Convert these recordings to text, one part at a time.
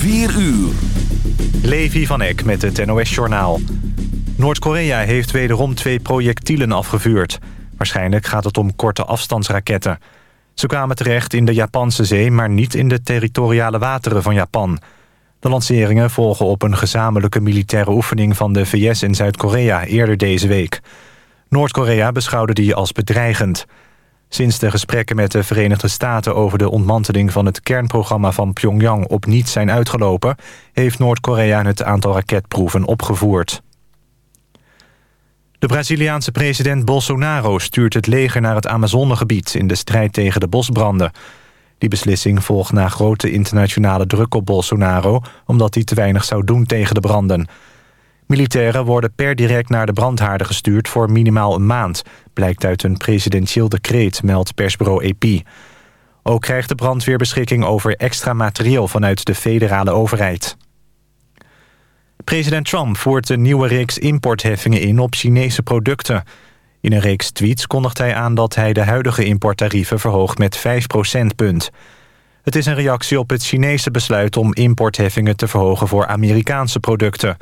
4 uur. Levi van Eck met het NOS-journaal. Noord-Korea heeft wederom twee projectielen afgevuurd. Waarschijnlijk gaat het om korte afstandsraketten. Ze kwamen terecht in de Japanse zee... maar niet in de territoriale wateren van Japan. De lanceringen volgen op een gezamenlijke militaire oefening... van de VS en Zuid-Korea eerder deze week. Noord-Korea beschouwde die als bedreigend... Sinds de gesprekken met de Verenigde Staten over de ontmanteling van het kernprogramma van Pyongyang op niets zijn uitgelopen, heeft Noord-Korea het aantal raketproeven opgevoerd. De Braziliaanse president Bolsonaro stuurt het leger naar het Amazonegebied in de strijd tegen de bosbranden. Die beslissing volgt na grote internationale druk op Bolsonaro... omdat hij te weinig zou doen tegen de branden. Militairen worden per direct naar de brandhaarden gestuurd voor minimaal een maand... blijkt uit een presidentieel decreet, meldt persbureau EP. Ook krijgt de brandweer beschikking over extra materieel vanuit de federale overheid. President Trump voert een nieuwe reeks importheffingen in op Chinese producten. In een reeks tweets kondigt hij aan dat hij de huidige importtarieven verhoogt met 5 procentpunt. Het is een reactie op het Chinese besluit om importheffingen te verhogen voor Amerikaanse producten...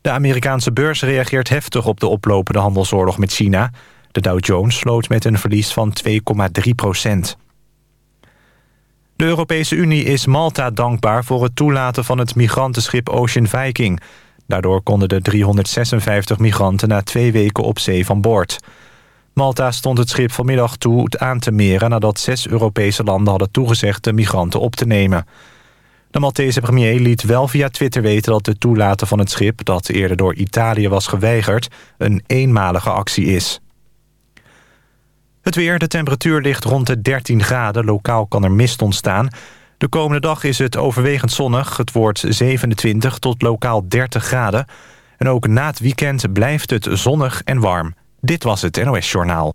De Amerikaanse beurs reageert heftig op de oplopende handelsoorlog met China. De Dow Jones sloot met een verlies van 2,3 procent. De Europese Unie is Malta dankbaar voor het toelaten van het migrantenschip Ocean Viking. Daardoor konden de 356 migranten na twee weken op zee van boord. Malta stond het schip vanmiddag toe aan te meren... nadat zes Europese landen hadden toegezegd de migranten op te nemen. De Maltese premier liet wel via Twitter weten dat het toelaten van het schip... dat eerder door Italië was geweigerd, een eenmalige actie is. Het weer, de temperatuur ligt rond de 13 graden. Lokaal kan er mist ontstaan. De komende dag is het overwegend zonnig. Het wordt 27 tot lokaal 30 graden. En ook na het weekend blijft het zonnig en warm. Dit was het NOS Journaal.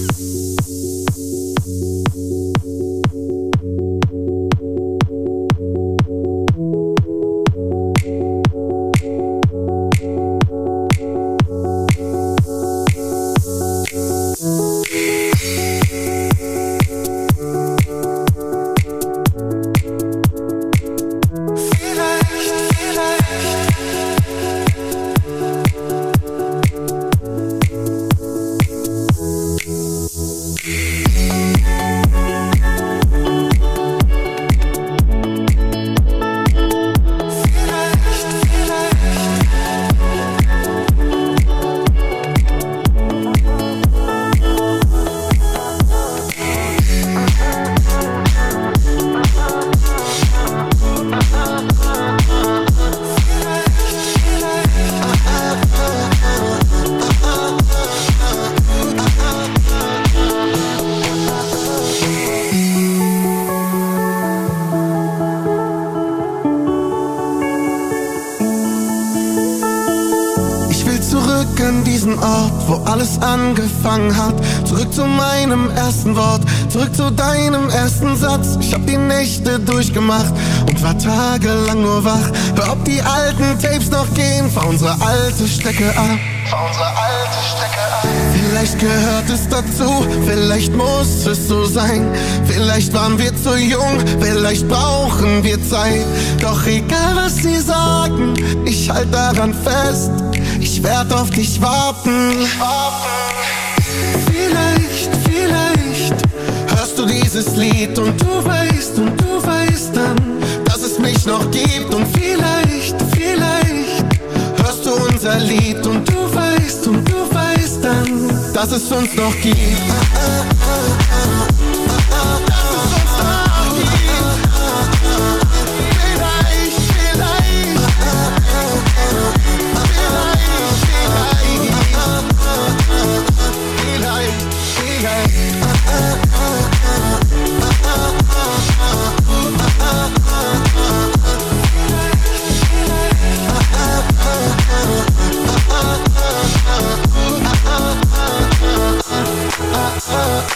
Angefangen hat. Zurück zu meinem ersten Wort, zurück zu deinem ersten Satz. Ich hab die Nächte durchgemacht und war tagelang nur wach. Hör, ob die alten Tapes noch gehen, fahr unsere alte Strecke ab. Fahr unsere alte Strecke ab. Vielleicht gehört es dazu, vielleicht muss es so sein. Vielleicht waren wir zu jung, vielleicht brauchen wir Zeit. Doch egal was sie sagen, ich halt daran fest. Ich werd auf dich warten. Vielleicht, dieses Lied und du weißt und du weißt dann, dass es mich noch gibt. Und vielleicht, vielleicht hörst du unser Lied und du weißt und du weißt dann, dass es uns noch gibt. Dass Oh,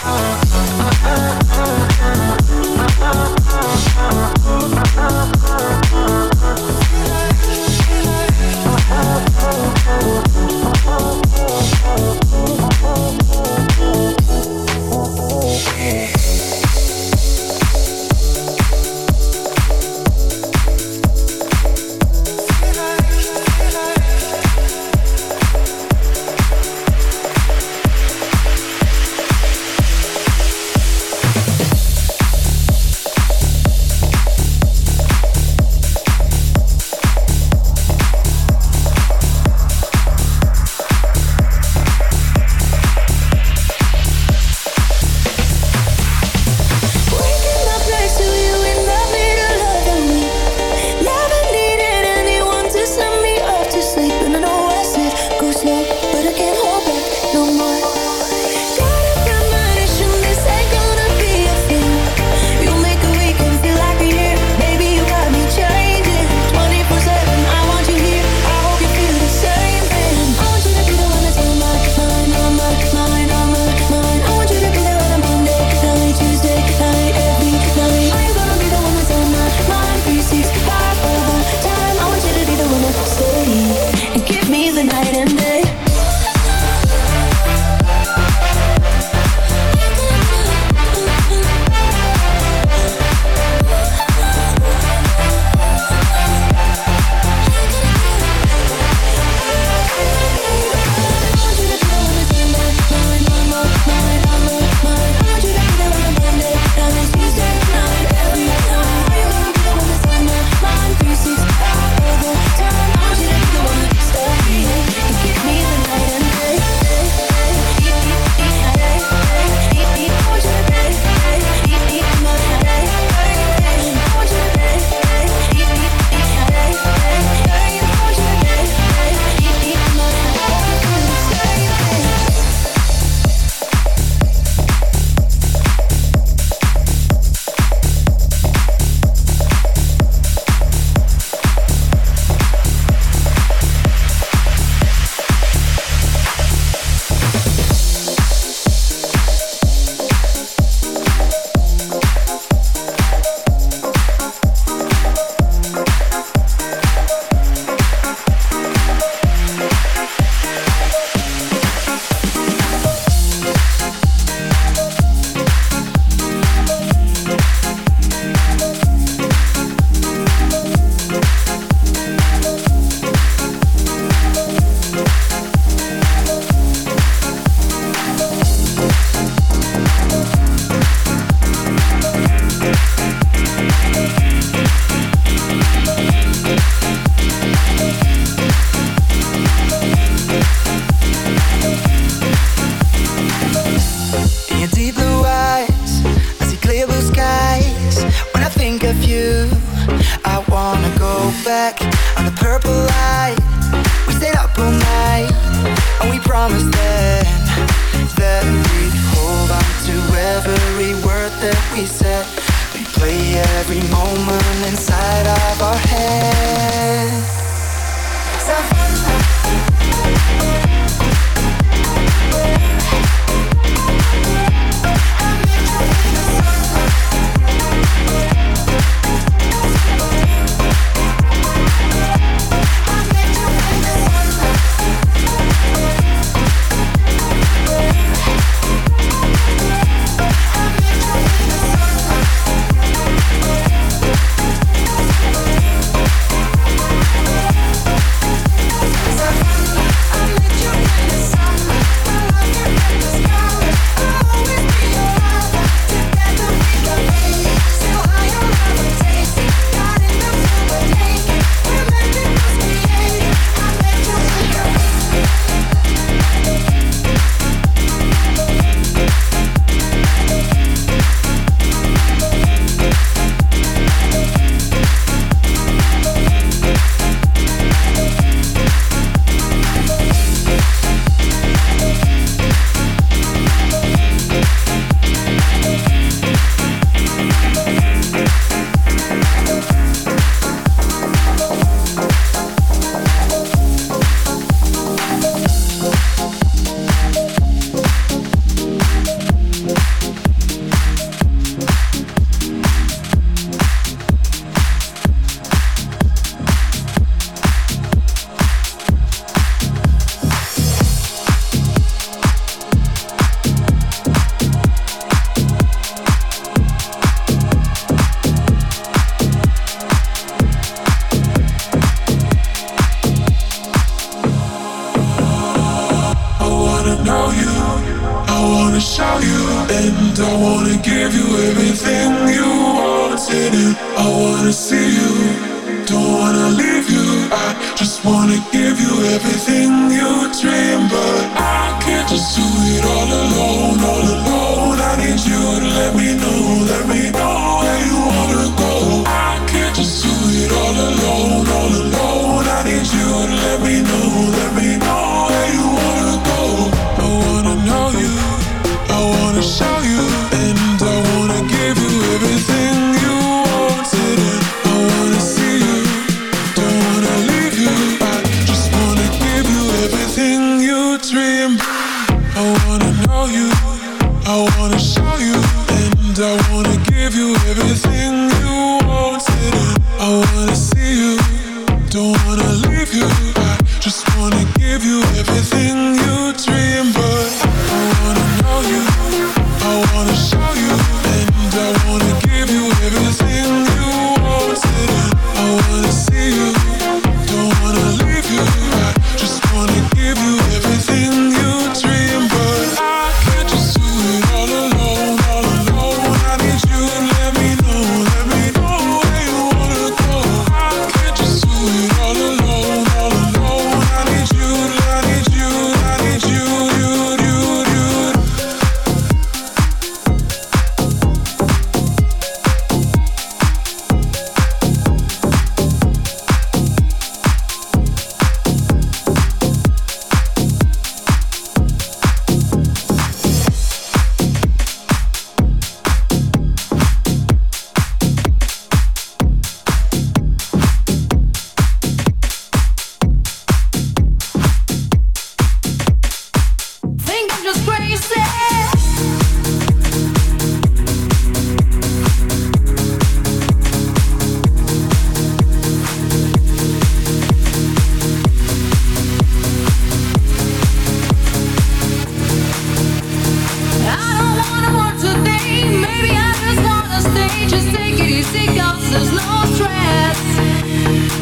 music up, there's no stress.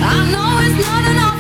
I know it's not enough.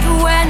got away.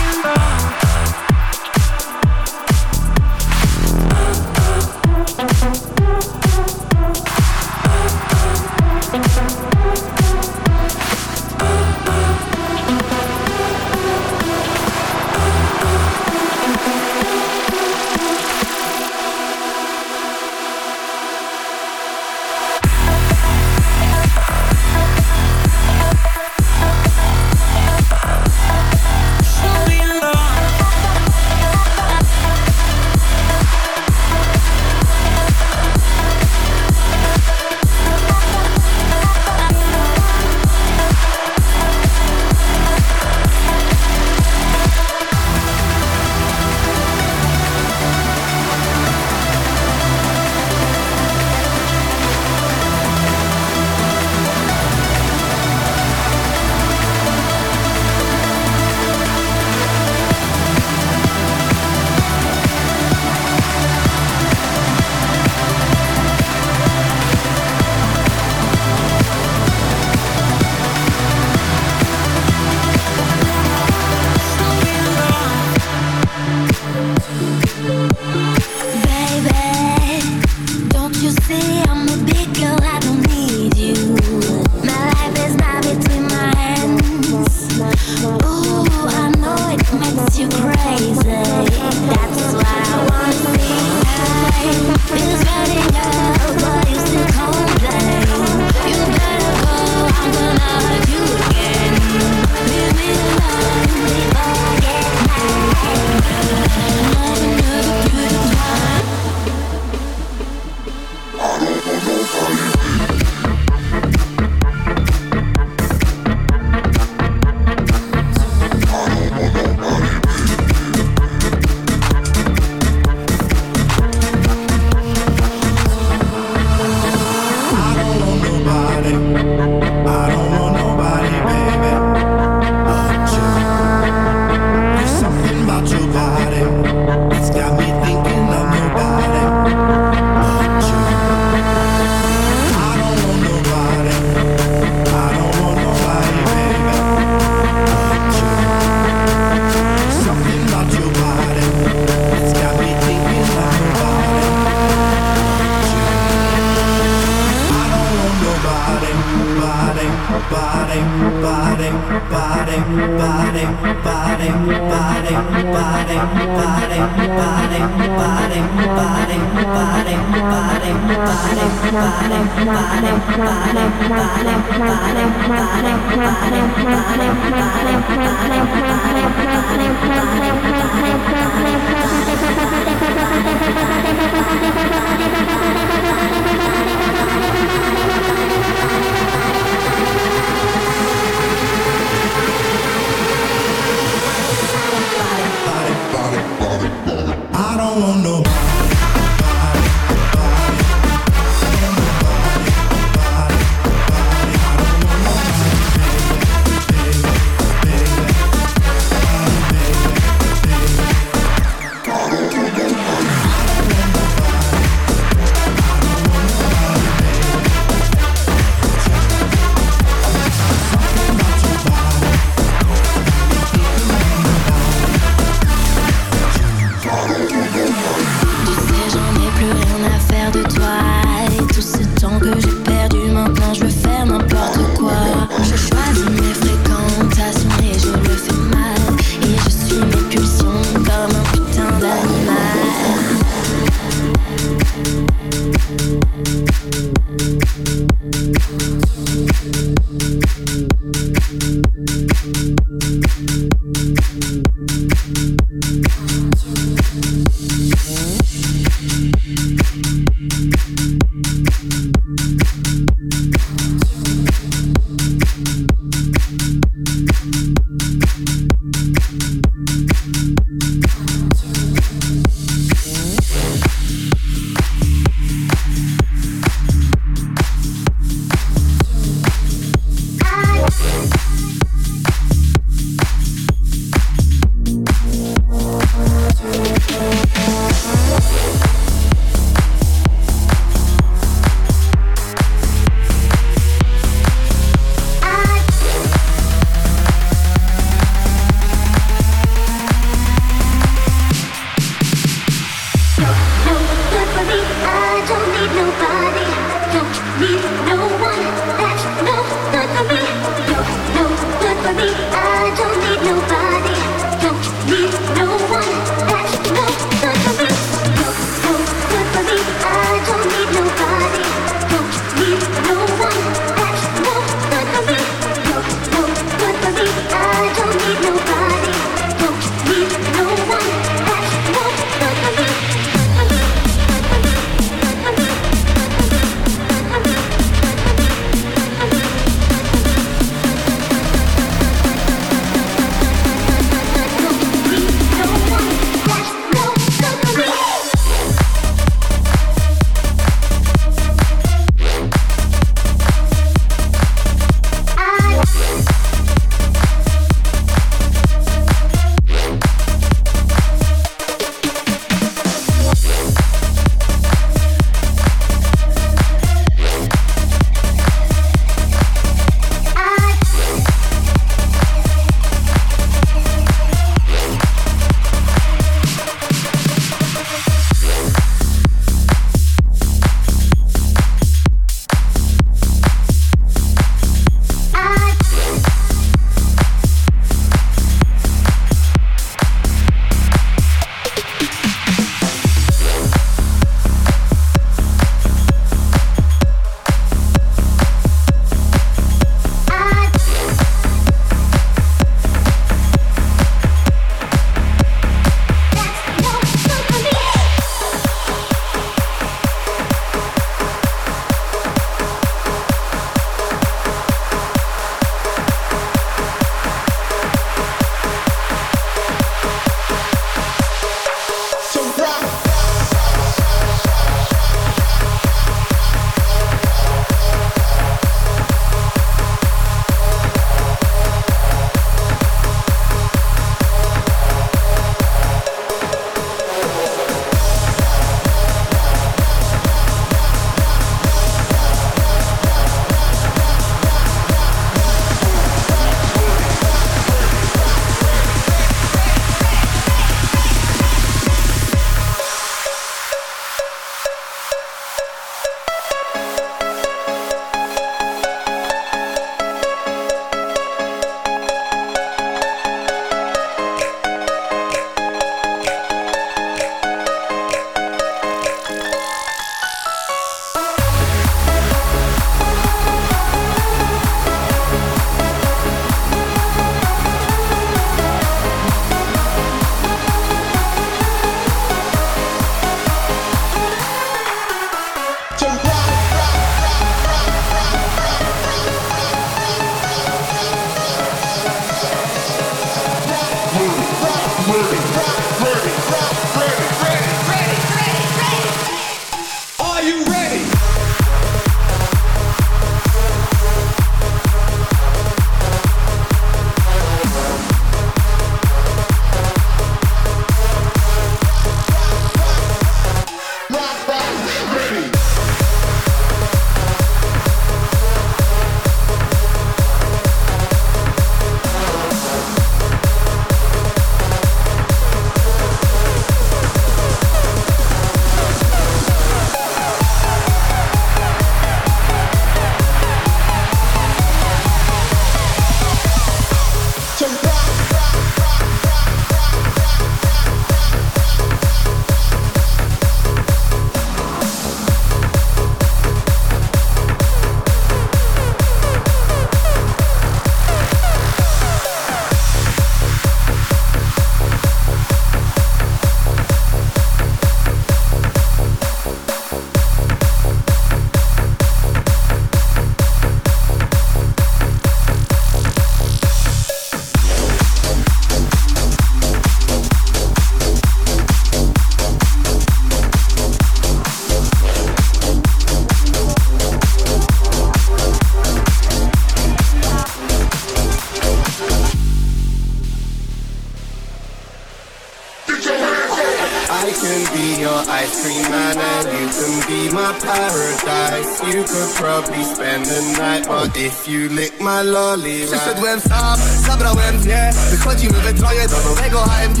Probably spend the night, but if you lick my lolly, Przyszedłem sam, zabrałem dwie Wychodzimy we troje do nowego AMG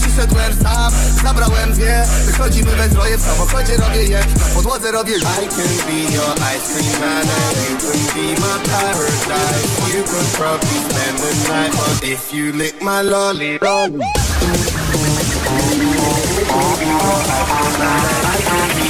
Przyszedłem sam, zabrałem dwie Wychodzimy we troje, w samochodzie robię je Na podłodze robię I can be your ice cream man and you can be my paradise. You could probably spend the night, but if you lick my lolly, lolly. If